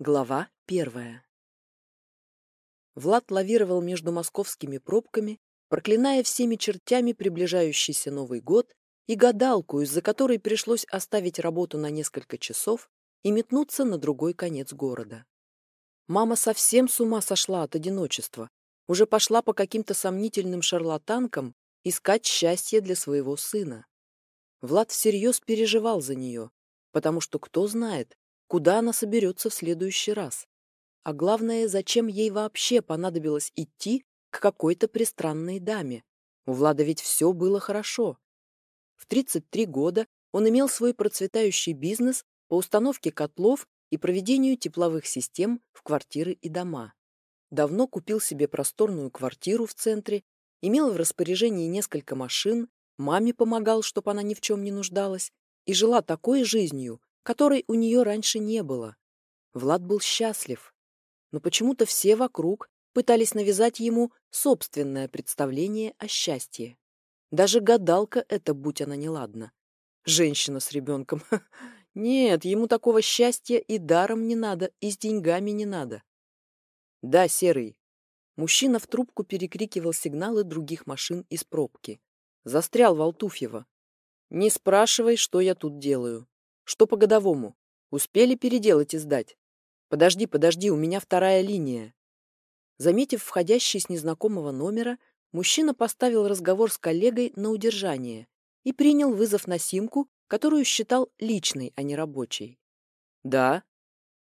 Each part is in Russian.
Глава первая Влад лавировал между московскими пробками, проклиная всеми чертями приближающийся Новый год и гадалку, из-за которой пришлось оставить работу на несколько часов и метнуться на другой конец города. Мама совсем с ума сошла от одиночества, уже пошла по каким-то сомнительным шарлатанкам искать счастье для своего сына. Влад всерьез переживал за нее, потому что кто знает, куда она соберется в следующий раз. А главное, зачем ей вообще понадобилось идти к какой-то пристранной даме. У Влада ведь все было хорошо. В 33 года он имел свой процветающий бизнес по установке котлов и проведению тепловых систем в квартиры и дома. Давно купил себе просторную квартиру в центре, имел в распоряжении несколько машин, маме помогал, чтобы она ни в чем не нуждалась, и жила такой жизнью, которой у нее раньше не было. Влад был счастлив, но почему-то все вокруг пытались навязать ему собственное представление о счастье. Даже гадалка это, будь она неладна. Женщина с ребенком. Нет, ему такого счастья и даром не надо, и с деньгами не надо. Да, Серый. Мужчина в трубку перекрикивал сигналы других машин из пробки. Застрял в Алтуфьево. Не спрашивай, что я тут делаю. Что по годовому? Успели переделать и сдать? Подожди, подожди, у меня вторая линия. Заметив входящий с незнакомого номера, мужчина поставил разговор с коллегой на удержание и принял вызов на симку, которую считал личной, а не рабочей. «Да».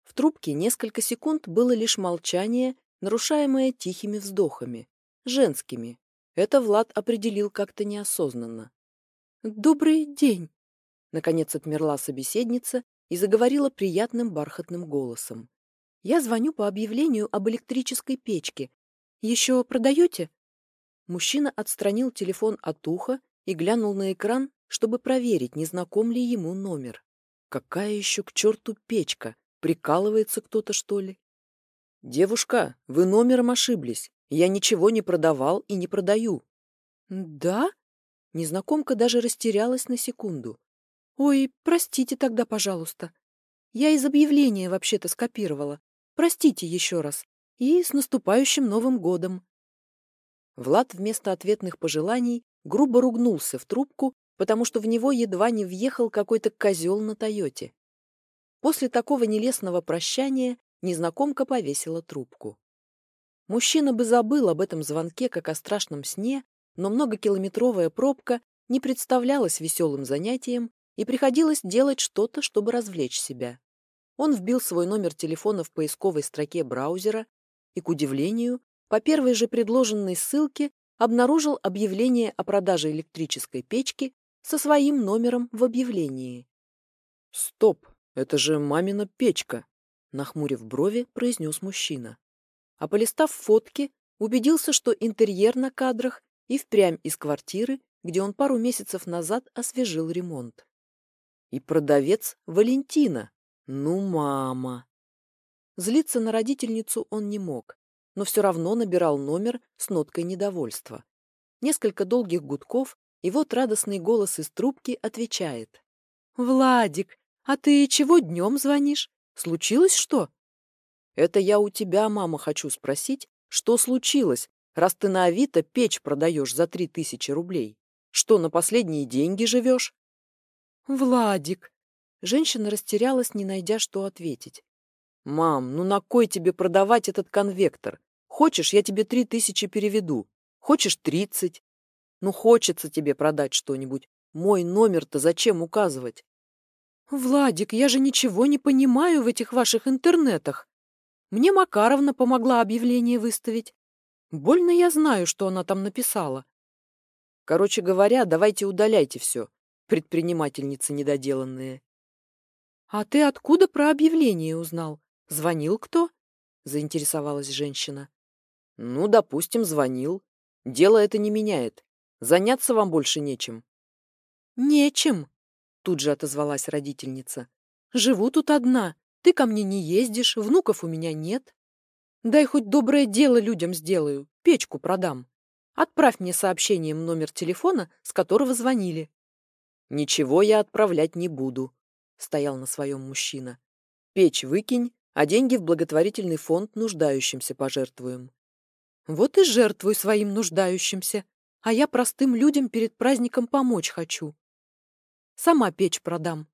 В трубке несколько секунд было лишь молчание, нарушаемое тихими вздохами, женскими. Это Влад определил как-то неосознанно. «Добрый день!» Наконец отмерла собеседница и заговорила приятным бархатным голосом. «Я звоню по объявлению об электрической печке. Еще продаете?» Мужчина отстранил телефон от уха и глянул на экран, чтобы проверить, не знаком ли ему номер. «Какая еще к черту печка? Прикалывается кто-то, что ли?» «Девушка, вы номером ошиблись. Я ничего не продавал и не продаю». «Да?» Незнакомка даже растерялась на секунду. Ой, простите тогда, пожалуйста. Я из объявления вообще-то скопировала. Простите еще раз. И с наступающим Новым годом. Влад вместо ответных пожеланий грубо ругнулся в трубку, потому что в него едва не въехал какой-то козел на Тойоте. После такого нелестного прощания незнакомка повесила трубку. Мужчина бы забыл об этом звонке, как о страшном сне, но многокилометровая пробка не представлялась веселым занятием, и приходилось делать что-то, чтобы развлечь себя. Он вбил свой номер телефона в поисковой строке браузера и, к удивлению, по первой же предложенной ссылке обнаружил объявление о продаже электрической печки со своим номером в объявлении. «Стоп, это же мамина печка!» нахмурив брови, произнес мужчина. А полистав фотки, убедился, что интерьер на кадрах и впрямь из квартиры, где он пару месяцев назад освежил ремонт. И продавец Валентина. Ну, мама. Злиться на родительницу он не мог, но все равно набирал номер с ноткой недовольства. Несколько долгих гудков, и вот радостный голос из трубки отвечает. «Владик, а ты чего днем звонишь? Случилось что?» «Это я у тебя, мама, хочу спросить, что случилось, раз ты на Авито печь продаешь за три тысячи рублей? Что, на последние деньги живешь?» «Владик!» Женщина растерялась, не найдя, что ответить. «Мам, ну на кой тебе продавать этот конвектор? Хочешь, я тебе три тысячи переведу. Хочешь, тридцать. Ну, хочется тебе продать что-нибудь. Мой номер-то зачем указывать?» «Владик, я же ничего не понимаю в этих ваших интернетах. Мне Макаровна помогла объявление выставить. Больно я знаю, что она там написала. Короче говоря, давайте удаляйте все предпринимательницы недоделанные. — А ты откуда про объявление узнал? Звонил кто? — заинтересовалась женщина. — Ну, допустим, звонил. Дело это не меняет. Заняться вам больше нечем. — Нечем, — тут же отозвалась родительница. — Живу тут одна. Ты ко мне не ездишь, внуков у меня нет. Дай хоть доброе дело людям сделаю, печку продам. Отправь мне сообщением номер телефона, с которого звонили. «Ничего я отправлять не буду», — стоял на своем мужчина. «Печь выкинь, а деньги в благотворительный фонд нуждающимся пожертвуем. Вот и жертвуй своим нуждающимся, а я простым людям перед праздником помочь хочу. Сама печь продам.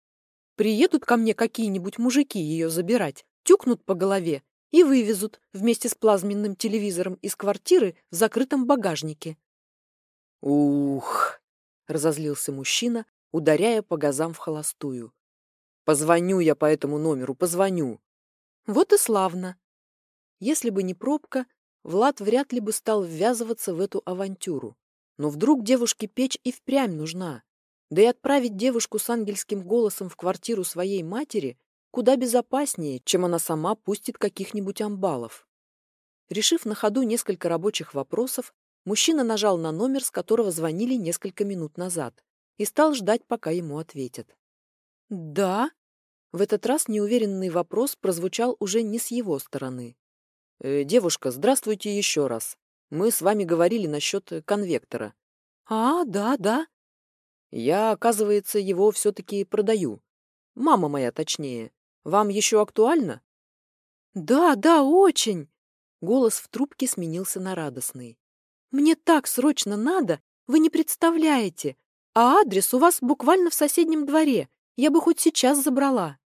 Приедут ко мне какие-нибудь мужики ее забирать, тюкнут по голове и вывезут вместе с плазменным телевизором из квартиры в закрытом багажнике. Ух, разозлился мужчина, ударяя по газам в холостую. Позвоню я по этому номеру, позвоню. Вот и славно. Если бы не пробка, Влад вряд ли бы стал ввязываться в эту авантюру. Но вдруг девушке печь и впрямь нужна. Да и отправить девушку с ангельским голосом в квартиру своей матери куда безопаснее, чем она сама пустит каких-нибудь амбалов. Решив на ходу несколько рабочих вопросов, мужчина нажал на номер, с которого звонили несколько минут назад, и стал ждать, пока ему ответят. «Да?» В этот раз неуверенный вопрос прозвучал уже не с его стороны. «Э, «Девушка, здравствуйте еще раз. Мы с вами говорили насчет конвектора». «А, да, да». «Я, оказывается, его все-таки продаю. Мама моя, точнее. Вам еще актуально?» «Да, да, очень!» Голос в трубке сменился на радостный. «Мне так срочно надо, вы не представляете. А адрес у вас буквально в соседнем дворе. Я бы хоть сейчас забрала.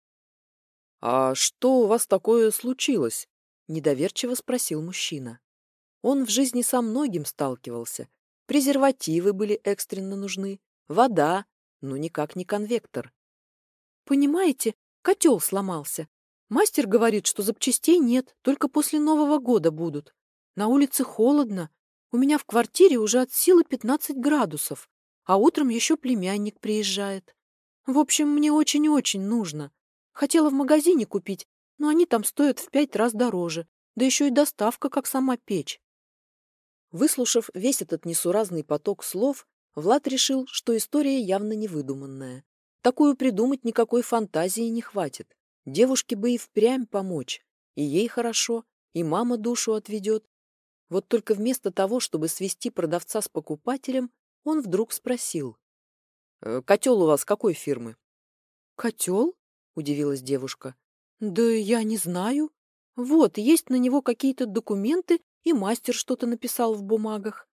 А что у вас такое случилось? Недоверчиво спросил мужчина. Он в жизни со многим сталкивался. Презервативы были экстренно нужны, вода, но никак не конвектор. Понимаете, котел сломался. Мастер говорит, что запчастей нет, только после Нового года будут. На улице холодно. У меня в квартире уже от силы 15 градусов, а утром еще племянник приезжает. В общем, мне очень-очень нужно. Хотела в магазине купить, но они там стоят в пять раз дороже, да еще и доставка, как сама печь. Выслушав весь этот несуразный поток слов, Влад решил, что история явно невыдуманная. Такую придумать никакой фантазии не хватит. Девушке бы и впрямь помочь. И ей хорошо, и мама душу отведет. Вот только вместо того, чтобы свести продавца с покупателем, он вдруг спросил. Э, котел у вас какой фирмы? Котел? Удивилась девушка. Да я не знаю. Вот, есть на него какие-то документы, и мастер что-то написал в бумагах.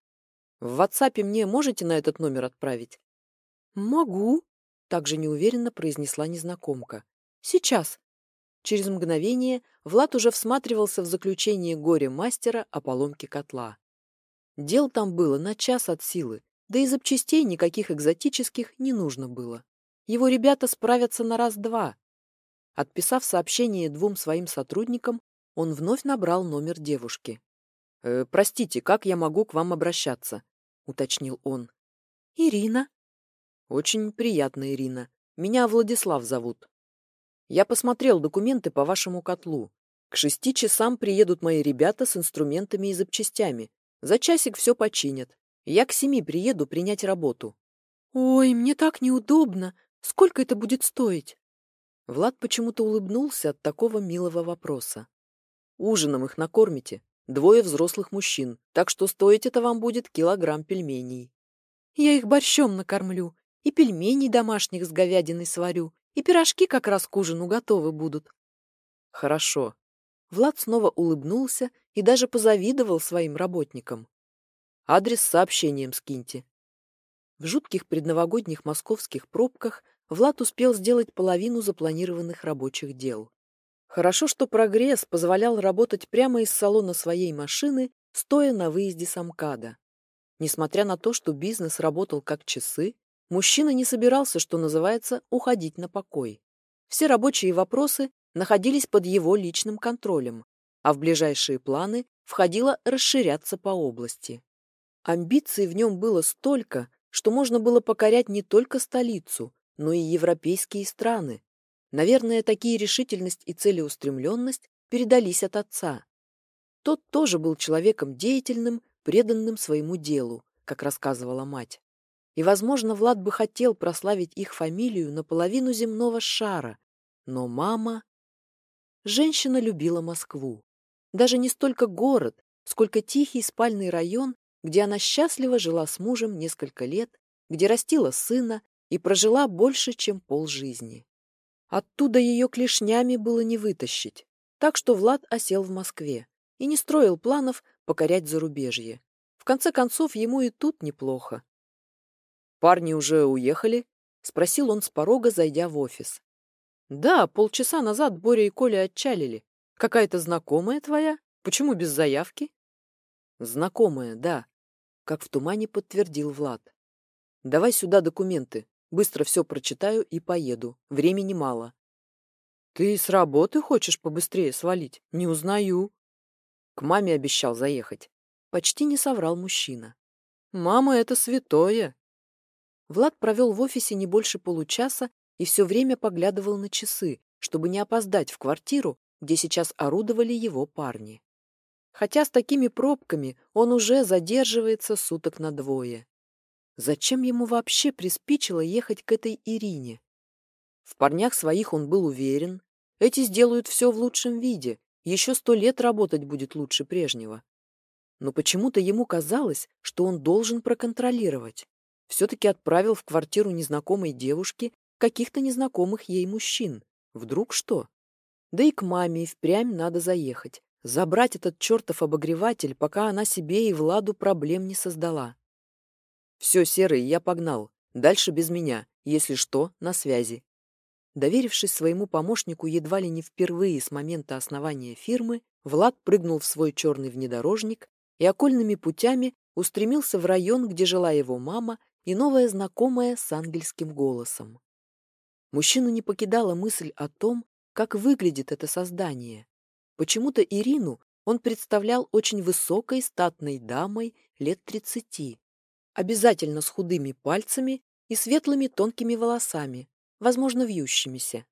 В WhatsApp мне можете на этот номер отправить? Могу, также неуверенно произнесла незнакомка. Сейчас. Через мгновение Влад уже всматривался в заключение горе-мастера о поломке котла. Дел там было на час от силы, да и запчастей никаких экзотических не нужно было. Его ребята справятся на раз-два. Отписав сообщение двум своим сотрудникам, он вновь набрал номер девушки. «Э, «Простите, как я могу к вам обращаться?» — уточнил он. «Ирина». «Очень приятно, Ирина. Меня Владислав зовут. Я посмотрел документы по вашему котлу. К шести часам приедут мои ребята с инструментами и запчастями. За часик все починят. Я к семи приеду принять работу. Ой, мне так неудобно. Сколько это будет стоить? Влад почему-то улыбнулся от такого милого вопроса. Ужином их накормите. Двое взрослых мужчин, так что стоить это вам будет килограмм пельменей. Я их борщом накормлю, и пельменей домашних с говядиной сварю, и пирожки как раз к ужину готовы будут. Хорошо. Влад снова улыбнулся и даже позавидовал своим работникам. Адрес сообщением скиньте. В жутких предновогодних московских пробках Влад успел сделать половину запланированных рабочих дел. Хорошо, что прогресс позволял работать прямо из салона своей машины, стоя на выезде с МКАДа. Несмотря на то, что бизнес работал как часы, мужчина не собирался, что называется, уходить на покой. Все рабочие вопросы находились под его личным контролем, а в ближайшие планы входило расширяться по области. Амбиций в нем было столько, что можно было покорять не только столицу, но и европейские страны. Наверное, такие решительность и целеустремленность передались от отца. Тот тоже был человеком деятельным, преданным своему делу, как рассказывала мать. И, возможно, Влад бы хотел прославить их фамилию наполовину земного шара, но мама... Женщина любила Москву. Даже не столько город, сколько тихий спальный район где она счастливо жила с мужем несколько лет, где растила сына и прожила больше, чем полжизни. Оттуда ее клешнями было не вытащить. Так что Влад осел в Москве и не строил планов покорять зарубежье. В конце концов, ему и тут неплохо. «Парни уже уехали?» — спросил он с порога, зайдя в офис. «Да, полчаса назад Боря и Коля отчалили. Какая-то знакомая твоя? Почему без заявки?» «Знакомая, да», — как в тумане подтвердил Влад. «Давай сюда документы. Быстро все прочитаю и поеду. Времени мало». «Ты с работы хочешь побыстрее свалить? Не узнаю». К маме обещал заехать. Почти не соврал мужчина. «Мама — это святое!» Влад провел в офисе не больше получаса и все время поглядывал на часы, чтобы не опоздать в квартиру, где сейчас орудовали его парни. Хотя с такими пробками он уже задерживается суток на двое. Зачем ему вообще приспичило ехать к этой Ирине? В парнях своих он был уверен. Эти сделают все в лучшем виде, еще сто лет работать будет лучше прежнего. Но почему-то ему казалось, что он должен проконтролировать все-таки отправил в квартиру незнакомой девушки каких-то незнакомых ей мужчин. Вдруг что? Да и к маме впрямь надо заехать. Забрать этот чертов обогреватель, пока она себе и Владу проблем не создала. Все, Серый, я погнал. Дальше без меня. Если что, на связи. Доверившись своему помощнику едва ли не впервые с момента основания фирмы, Влад прыгнул в свой черный внедорожник и окольными путями устремился в район, где жила его мама и новая знакомая с ангельским голосом. Мужчину не покидала мысль о том, как выглядит это создание. Почему-то Ирину он представлял очень высокой статной дамой лет тридцати, обязательно с худыми пальцами и светлыми тонкими волосами, возможно, вьющимися.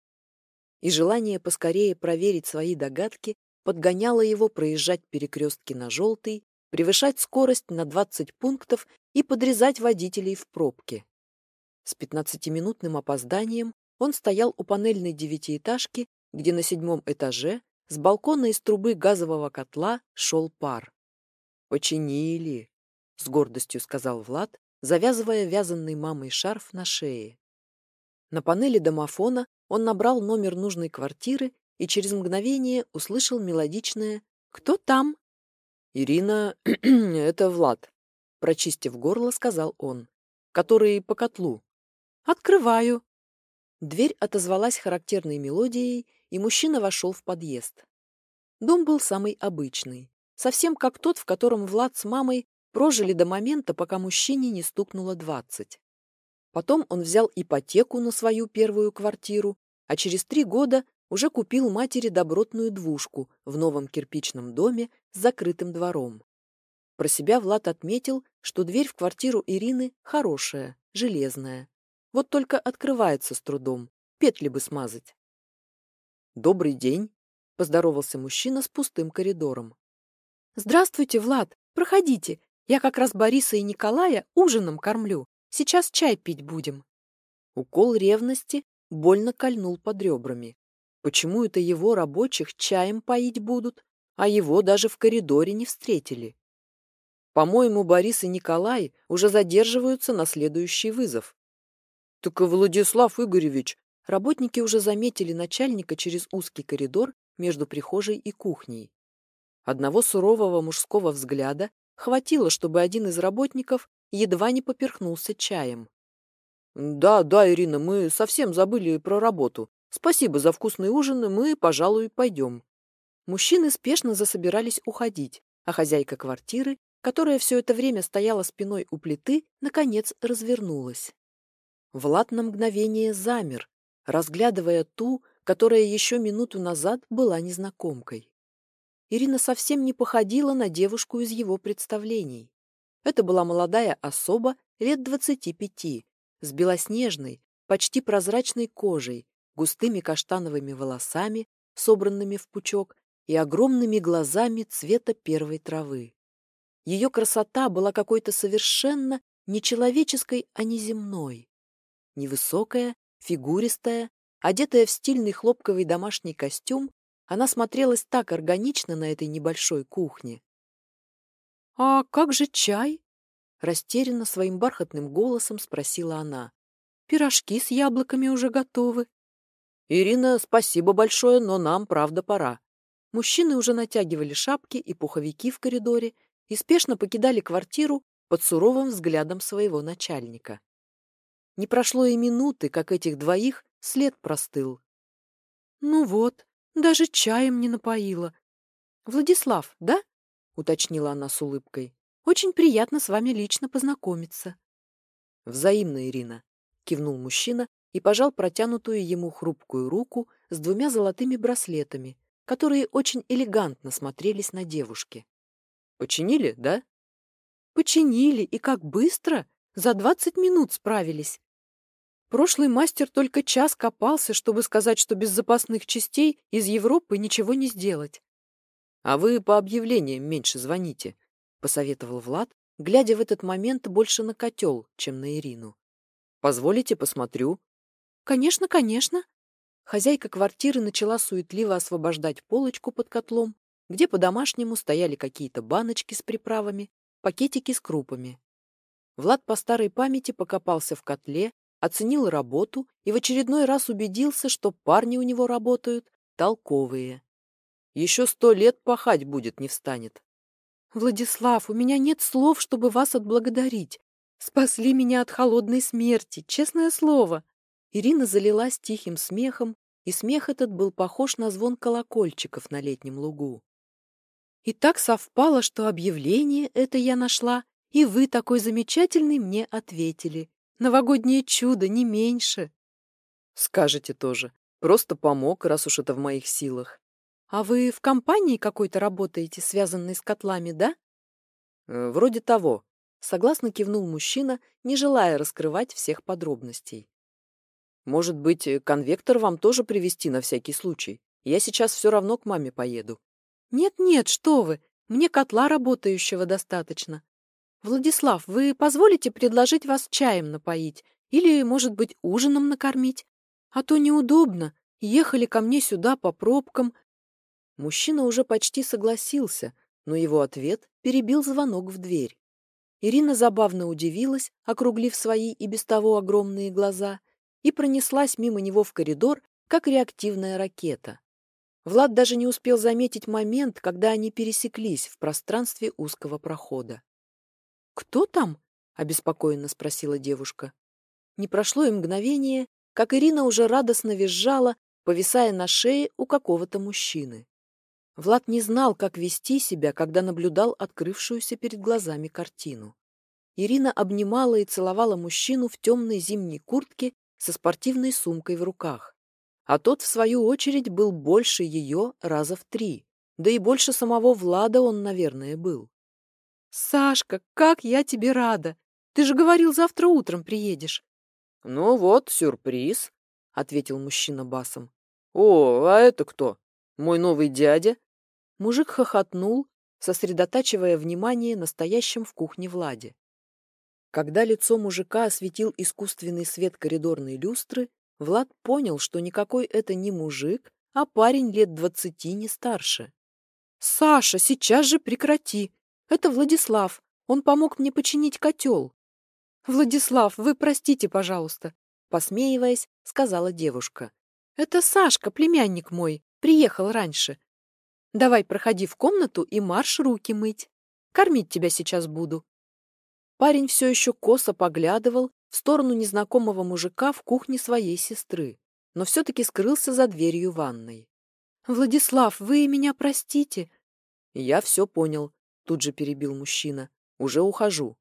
И желание поскорее проверить свои догадки подгоняло его проезжать перекрестки на желтый, превышать скорость на 20 пунктов и подрезать водителей в пробке. С пятнадцатиминутным опозданием он стоял у панельной девятиэтажки, где на седьмом этаже с балкона из трубы газового котла шел пар. «Починили», — с гордостью сказал Влад, завязывая вязанный мамой шарф на шее. На панели домофона он набрал номер нужной квартиры и через мгновение услышал мелодичное «Кто там?». «Ирина, это Влад», прочистив горло, сказал он. Который по котлу. Открываю. Дверь отозвалась характерной мелодией, и мужчина вошел в подъезд. Дом был самый обычный, совсем как тот, в котором Влад с мамой прожили до момента, пока мужчине не стукнуло двадцать. Потом он взял ипотеку на свою первую квартиру, а через три года уже купил матери добротную двушку в новом кирпичном доме с закрытым двором. Про себя Влад отметил, что дверь в квартиру Ирины хорошая, железная. Вот только открывается с трудом, петли бы смазать. «Добрый день», — поздоровался мужчина с пустым коридором. «Здравствуйте, Влад, проходите. Я как раз Бориса и Николая ужином кормлю. Сейчас чай пить будем». Укол ревности больно кольнул под ребрами. Почему это его рабочих чаем поить будут, а его даже в коридоре не встретили? По-моему, Борис и Николай уже задерживаются на следующий вызов. Так и Владислав Игоревич. Работники уже заметили начальника через узкий коридор между прихожей и кухней. Одного сурового мужского взгляда хватило, чтобы один из работников едва не поперхнулся чаем. «Да, да, Ирина, мы совсем забыли про работу. Спасибо за вкусный ужин, мы, пожалуй, пойдем». Мужчины спешно засобирались уходить, а хозяйка квартиры которая все это время стояла спиной у плиты, наконец развернулась. Влад на мгновение замер, разглядывая ту, которая еще минуту назад была незнакомкой. Ирина совсем не походила на девушку из его представлений. Это была молодая особа лет двадцати пяти, с белоснежной, почти прозрачной кожей, густыми каштановыми волосами, собранными в пучок, и огромными глазами цвета первой травы. Ее красота была какой-то совершенно не человеческой, а неземной. Невысокая, фигуристая, одетая в стильный хлопковый домашний костюм, она смотрелась так органично на этой небольшой кухне. «А как же чай?» — растерянно своим бархатным голосом спросила она. «Пирожки с яблоками уже готовы». «Ирина, спасибо большое, но нам, правда, пора». мужчины уже натягивали шапки и пуховики в коридоре и спешно покидали квартиру под суровым взглядом своего начальника. Не прошло и минуты, как этих двоих след простыл. «Ну вот, даже чаем не напоила. Владислав, да?» — уточнила она с улыбкой. «Очень приятно с вами лично познакомиться». «Взаимно, Ирина», — кивнул мужчина и пожал протянутую ему хрупкую руку с двумя золотыми браслетами, которые очень элегантно смотрелись на девушке. «Починили, да?» «Починили, и как быстро! За двадцать минут справились!» Прошлый мастер только час копался, чтобы сказать, что без запасных частей из Европы ничего не сделать. — А вы по объявлениям меньше звоните, — посоветовал Влад, глядя в этот момент больше на котел, чем на Ирину. — Позволите, посмотрю? — Конечно, конечно. Хозяйка квартиры начала суетливо освобождать полочку под котлом, где по-домашнему стояли какие-то баночки с приправами, пакетики с крупами. Влад по старой памяти покопался в котле, оценил работу и в очередной раз убедился, что парни у него работают толковые. Еще сто лет пахать будет, не встанет. «Владислав, у меня нет слов, чтобы вас отблагодарить. Спасли меня от холодной смерти, честное слово!» Ирина залилась тихим смехом, и смех этот был похож на звон колокольчиков на летнем лугу. И так совпало, что объявление это я нашла, и вы такой замечательный мне ответили. Новогоднее чудо, не меньше. Скажете тоже. Просто помог, раз уж это в моих силах. А вы в компании какой-то работаете, связанной с котлами, да? Э, вроде того. Согласно кивнул мужчина, не желая раскрывать всех подробностей. Может быть, э, конвектор вам тоже привезти на всякий случай? Я сейчас все равно к маме поеду. Нет-нет, что вы, мне котла работающего достаточно. «Владислав, вы позволите предложить вас чаем напоить или, может быть, ужином накормить? А то неудобно. Ехали ко мне сюда по пробкам». Мужчина уже почти согласился, но его ответ перебил звонок в дверь. Ирина забавно удивилась, округлив свои и без того огромные глаза, и пронеслась мимо него в коридор, как реактивная ракета. Влад даже не успел заметить момент, когда они пересеклись в пространстве узкого прохода. «Кто там?» — обеспокоенно спросила девушка. Не прошло и мгновение, как Ирина уже радостно визжала, повисая на шее у какого-то мужчины. Влад не знал, как вести себя, когда наблюдал открывшуюся перед глазами картину. Ирина обнимала и целовала мужчину в темной зимней куртке со спортивной сумкой в руках. А тот, в свою очередь, был больше ее раза в три. Да и больше самого Влада он, наверное, был. «Сашка, как я тебе рада! Ты же говорил, завтра утром приедешь». «Ну вот, сюрприз», — ответил мужчина басом. «О, а это кто? Мой новый дядя?» Мужик хохотнул, сосредотачивая внимание на стоящем в кухне Владе. Когда лицо мужика осветил искусственный свет коридорной люстры, Влад понял, что никакой это не мужик, а парень лет двадцати не старше. «Саша, сейчас же прекрати! Это Владислав. Он помог мне починить котел. Владислав, вы простите, пожалуйста, посмеиваясь, сказала девушка. Это Сашка, племянник мой, приехал раньше. Давай проходи в комнату и марш руки мыть. Кормить тебя сейчас буду. Парень все еще косо поглядывал в сторону незнакомого мужика в кухне своей сестры, но все-таки скрылся за дверью ванной. «Владислав, вы меня простите?» «Я все понял. Тут же перебил мужчина. Уже ухожу.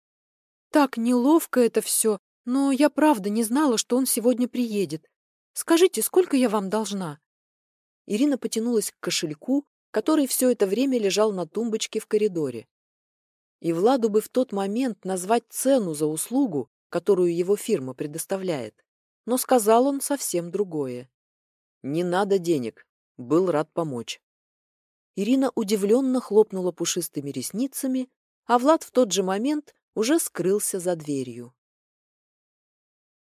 Так неловко это все, но я правда не знала, что он сегодня приедет. Скажите, сколько я вам должна? Ирина потянулась к кошельку, который все это время лежал на тумбочке в коридоре. И Владу бы в тот момент назвать цену за услугу, которую его фирма предоставляет. Но сказал он совсем другое. «Не надо денег. Был рад помочь». Ирина удивленно хлопнула пушистыми ресницами, а Влад в тот же момент уже скрылся за дверью.